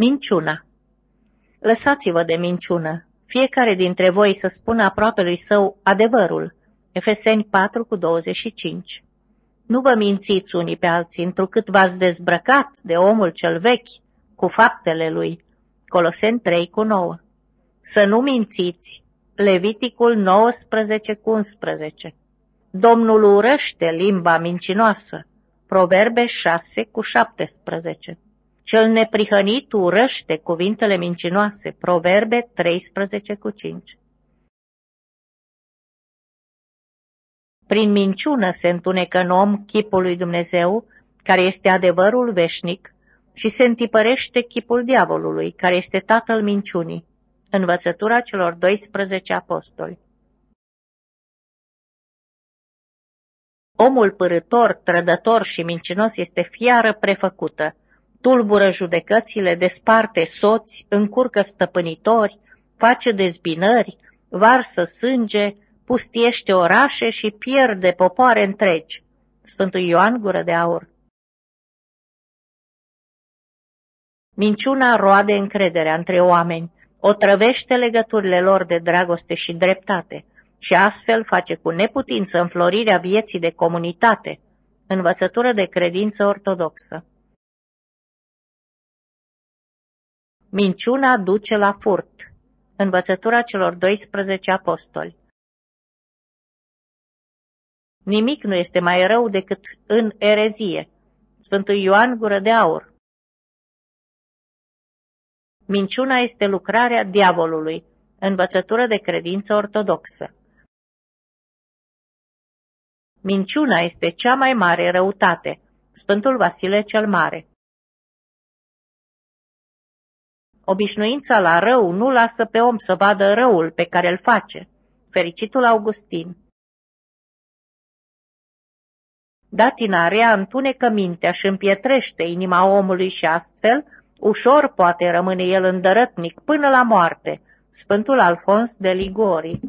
Minciuna Lăsați-vă de minciună. Fiecare dintre voi să spună aproapelui său adevărul. Efeseni 4 cu 25 Nu vă mințiți unii pe alții, întrucât v-ați dezbrăcat de omul cel vechi cu faptele lui. Coloseni 3 cu 9 Să nu mințiți. Leviticul 19 cu 11 Domnul urăște limba mincinoasă. Proverbe 6 cu 17 cel neprihănit urăște cuvintele mincinoase. Proverbe 13 cu 5 Prin minciună se întunecă în om chipul lui Dumnezeu, care este adevărul veșnic, și se întipărește chipul diavolului, care este tatăl minciunii. Învățătura celor 12 apostoli. Omul părător, trădător și mincinos este fiară prefăcută, tulbură judecățile, desparte soți, încurcă stăpânitori, face dezbinări, varsă sânge, pustiește orașe și pierde popoare întregi. Sfântul Ioan Gură de Aur Minciuna roade încrederea între oameni, o trăvește legăturile lor de dragoste și dreptate și astfel face cu neputință înflorirea vieții de comunitate, învățătură de credință ortodoxă. Minciuna duce la furt. Învățătura celor 12 apostoli. Nimic nu este mai rău decât în erezie. Sfântul Ioan Gură de Aur. Minciuna este lucrarea diavolului, învățătură de credință ortodoxă. Minciuna este cea mai mare răutate, Sfântul Vasile cel Mare. Obișnuința la rău nu lasă pe om să vadă răul pe care îl face. Fericitul Augustin Datinarea întunecă mintea și împietrește inima omului și astfel ușor poate rămâne el îndărătnic până la moarte. Sfântul Alfons de Ligori